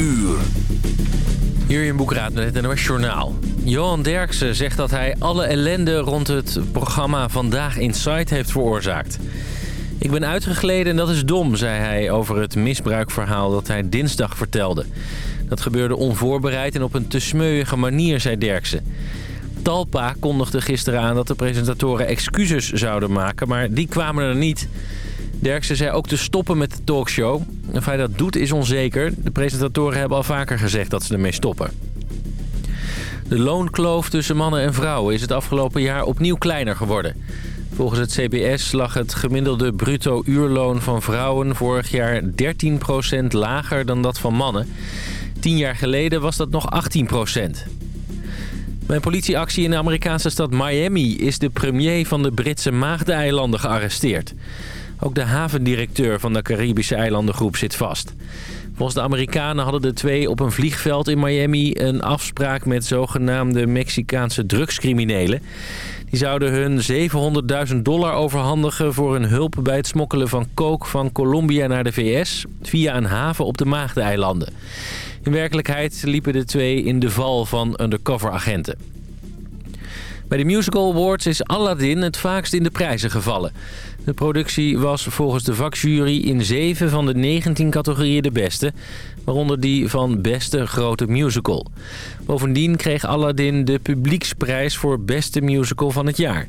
uur. Jurjen Boekraat met het NOS Journaal. Johan Derksen zegt dat hij alle ellende rond het programma Vandaag Inside heeft veroorzaakt. Ik ben uitgegleden en dat is dom, zei hij over het misbruikverhaal dat hij dinsdag vertelde. Dat gebeurde onvoorbereid en op een te smeuïge manier, zei Derksen. Talpa kondigde gisteren aan dat de presentatoren excuses zouden maken, maar die kwamen er niet. Derksen zei ook te stoppen met de talkshow. Of hij dat doet is onzeker. De presentatoren hebben al vaker gezegd dat ze ermee stoppen. De loonkloof tussen mannen en vrouwen is het afgelopen jaar opnieuw kleiner geworden. Volgens het CBS lag het gemiddelde bruto uurloon van vrouwen vorig jaar 13% lager dan dat van mannen. Tien jaar geleden was dat nog 18%. Bij een politieactie in de Amerikaanse stad Miami is de premier van de Britse Maagdeneilanden gearresteerd. Ook de havendirecteur van de Caribische eilandengroep zit vast. Volgens de Amerikanen hadden de twee op een vliegveld in Miami een afspraak met zogenaamde Mexicaanse drugscriminelen. Die zouden hun 700.000 dollar overhandigen voor hun hulp bij het smokkelen van coke van Colombia naar de VS via een haven op de Maagdeneilanden. In werkelijkheid liepen de twee in de val van undercover-agenten. Bij de Musical Awards is Aladdin het vaakst in de prijzen gevallen. De productie was volgens de vakjury in 7 van de 19 categorieën de beste. Waaronder die van beste grote musical. Bovendien kreeg Aladdin de publieksprijs voor beste musical van het jaar.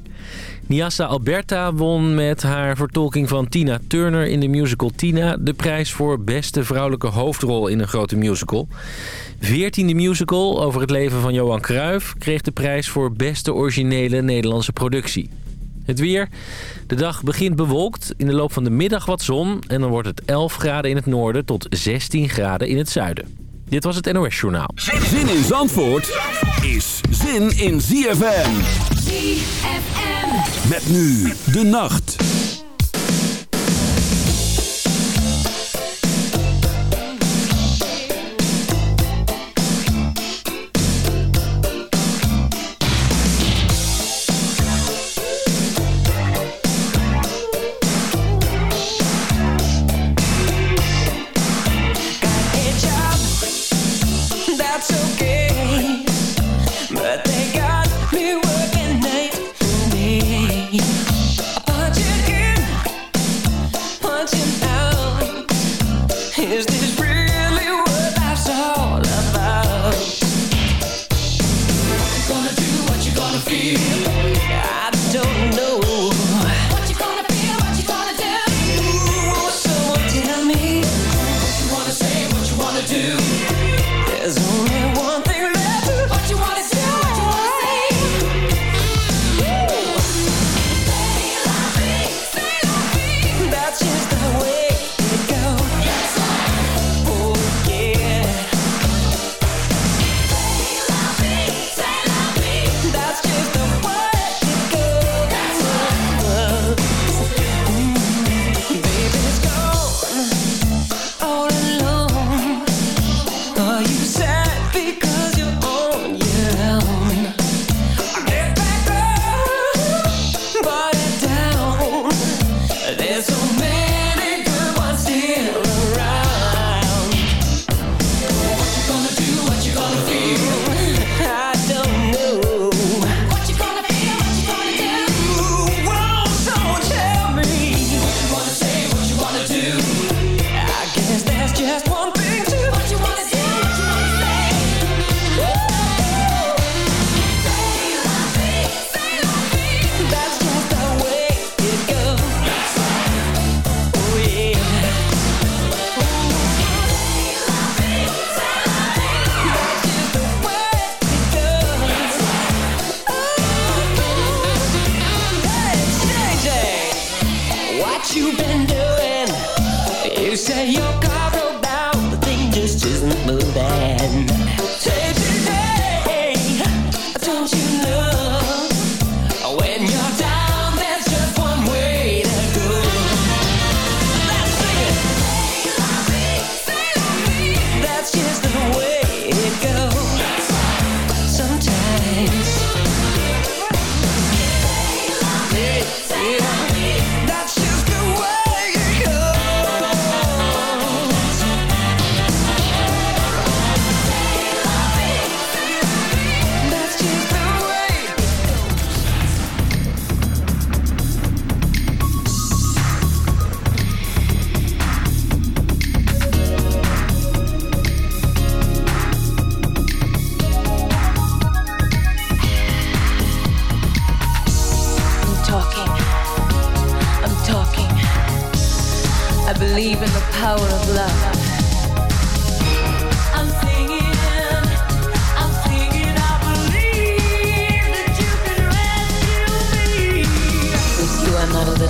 Niassa Alberta won met haar vertolking van Tina Turner in de musical Tina... de prijs voor beste vrouwelijke hoofdrol in een grote musical. Veertiende musical over het leven van Johan Cruijff... kreeg de prijs voor beste originele Nederlandse productie. Het weer. De dag begint bewolkt. In de loop van de middag wat zon. En dan wordt het 11 graden in het noorden tot 16 graden in het zuiden. Dit was het NOS Journaal. Zin in Zandvoort is zin in ZFM. ZFM. Met nu de nacht.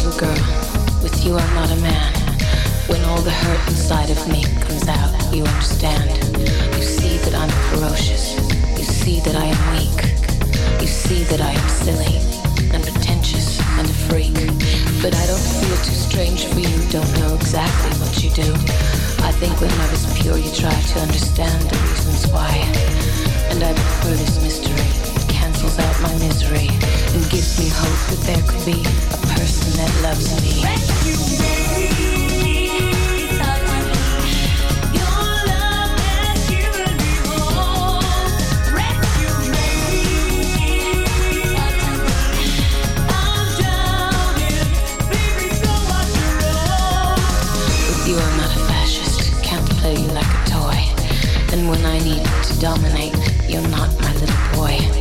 little girl. With you, I'm not a man. When all the hurt inside of me comes out, you understand. You see that I'm ferocious. You see that I am weak. You see that I am silly and pretentious and a freak. But I don't feel too strange for you. Don't know exactly what you do. I think when I was pure, you tried to understand the reasons why. And I prefer this mystery. It out my misery and gives me hope that there could be a person that loves me. With you, I'm not a fascist. Can't play you like a toy. And when I need to dominate, you're not my little boy.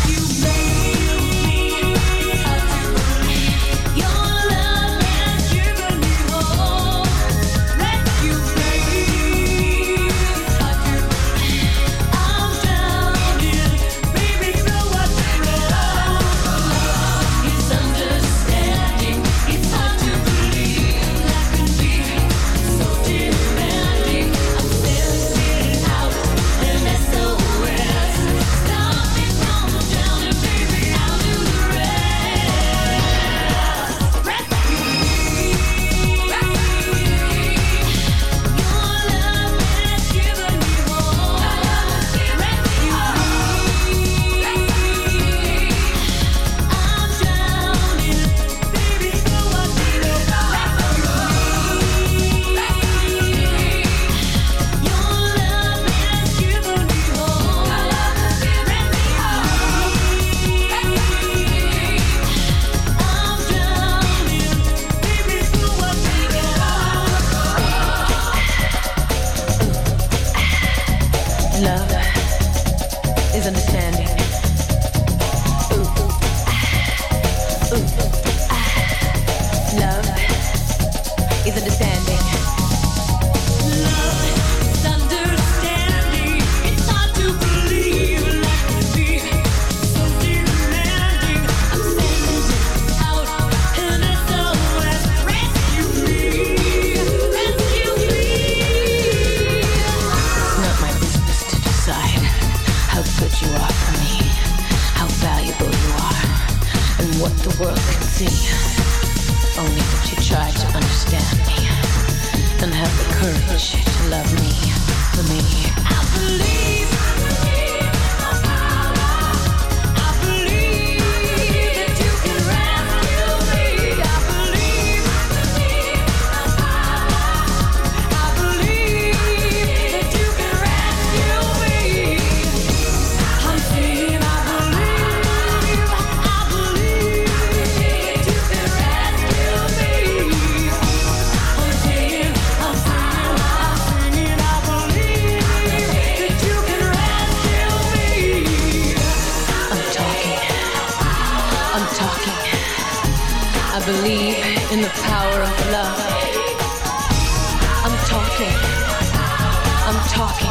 The power of love. I'm talking. I'm talking.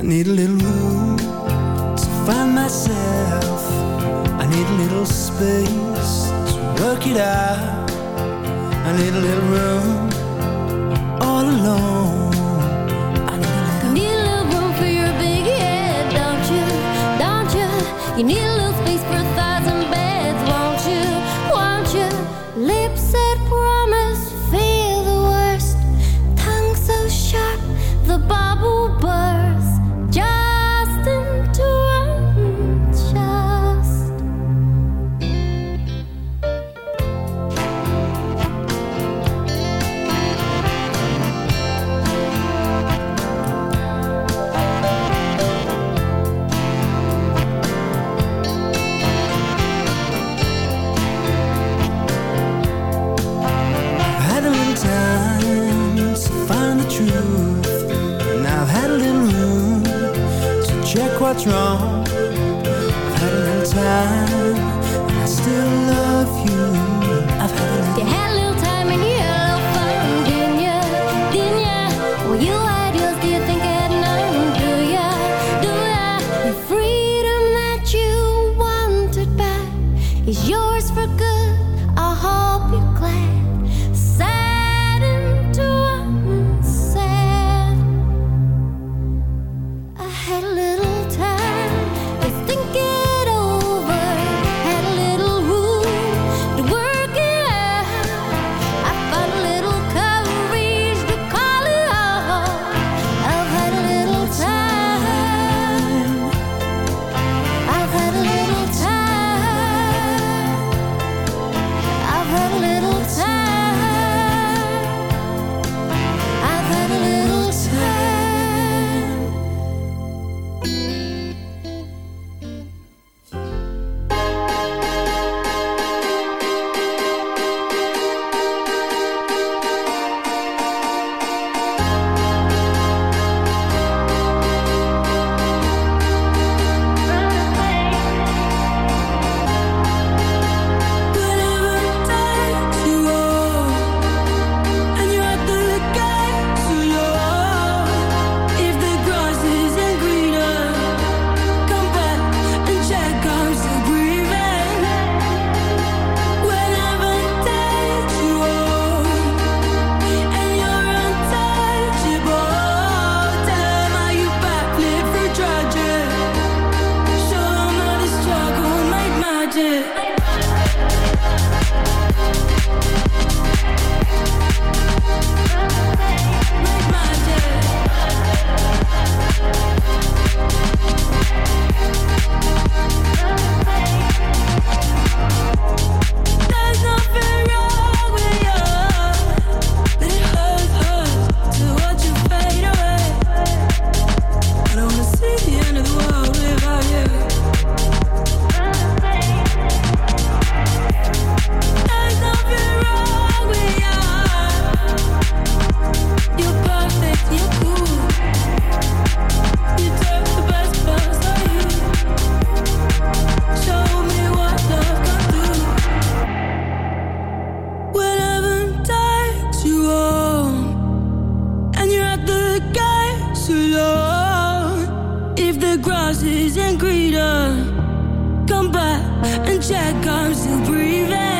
I need a little room to find myself I need a little space to work it out I need a little room all alone You need a little room for your big head, don't you? Don't you? You need a little houses and greet her. Come back and check I'm still breathing.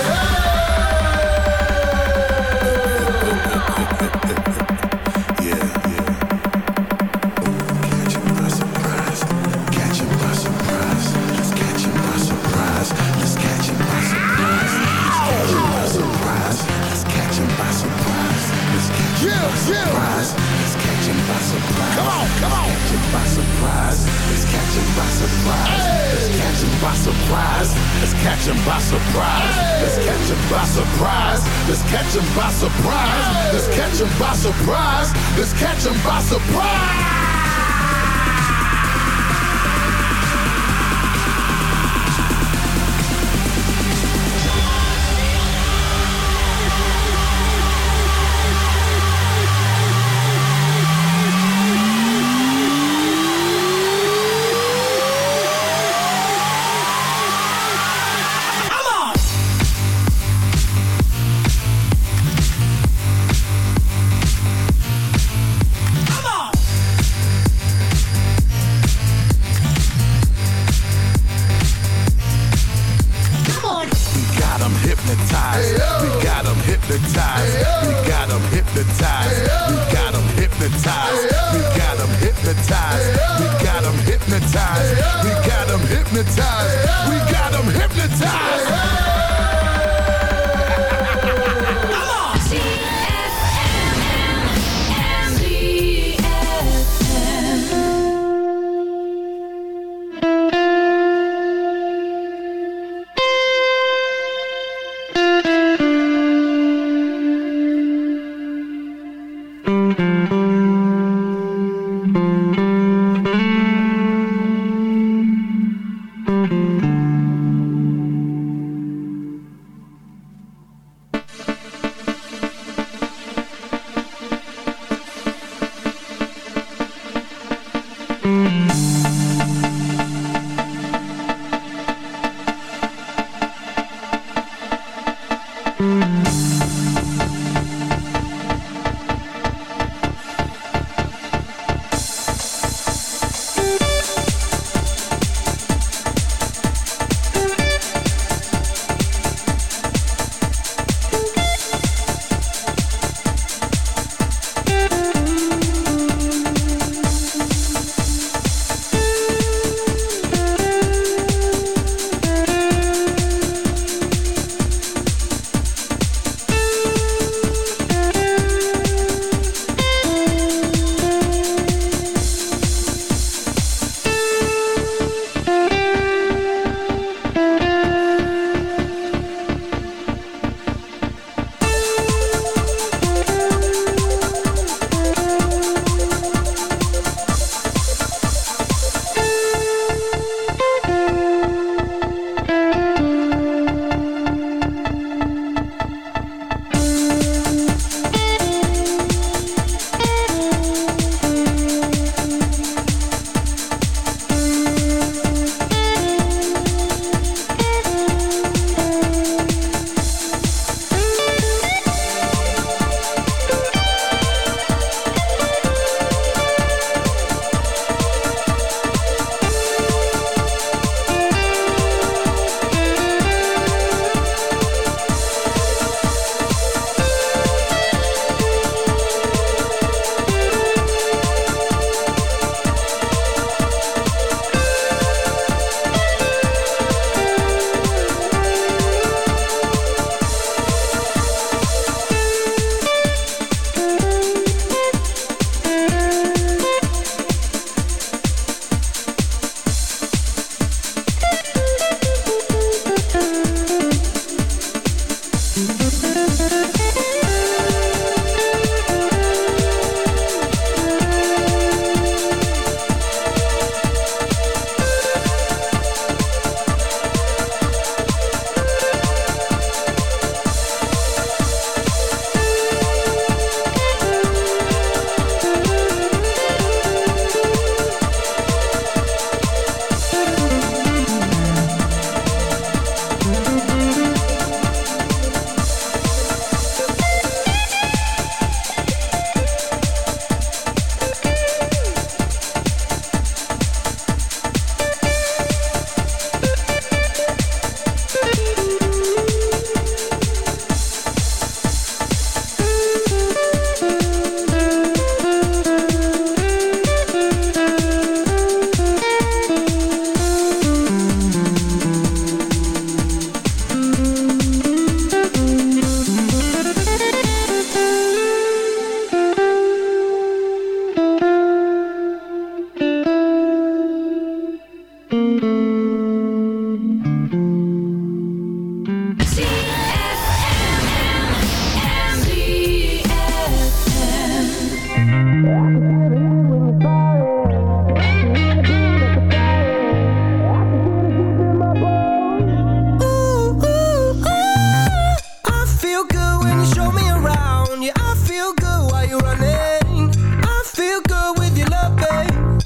Catch 'em by surprise.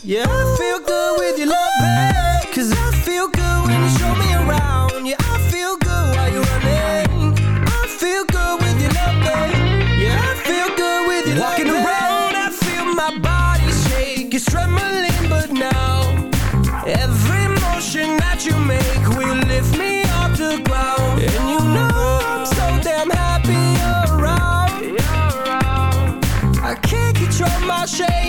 Yeah, I feel good with your loving Cause I feel good when you show me around. Yeah, I feel good while you're running. I feel good with your loving. Yeah, I feel good with your Walking loving. Walking around, I feel my body shake. It's trembling, but now Every motion that you make Will lift me off the ground. And you know I'm so damn happy around. I can't control my shake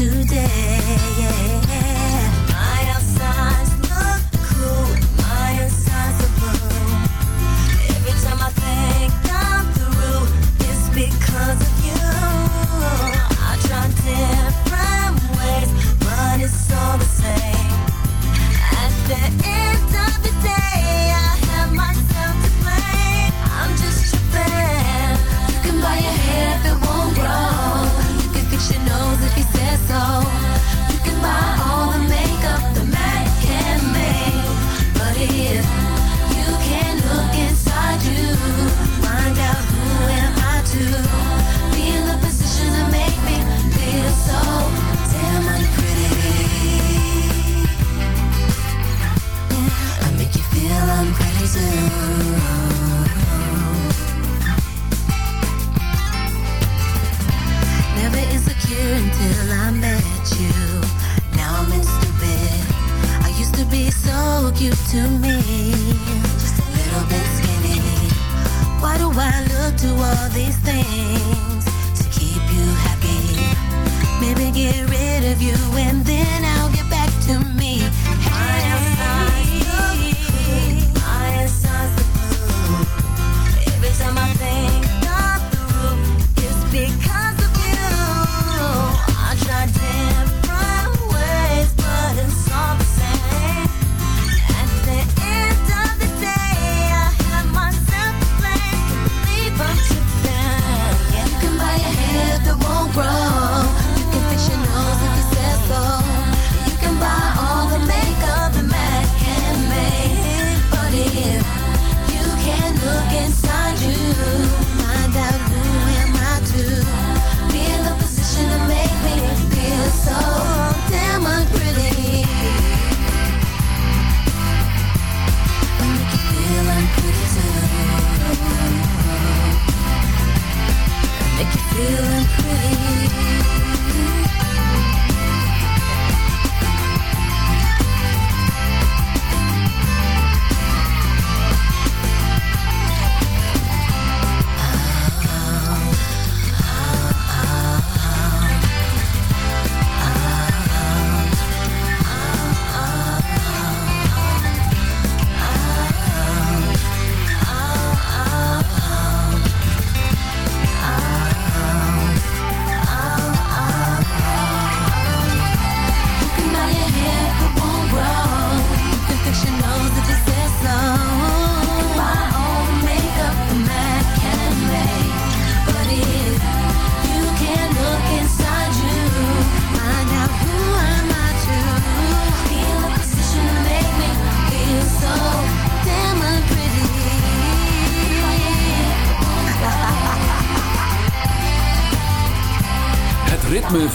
today.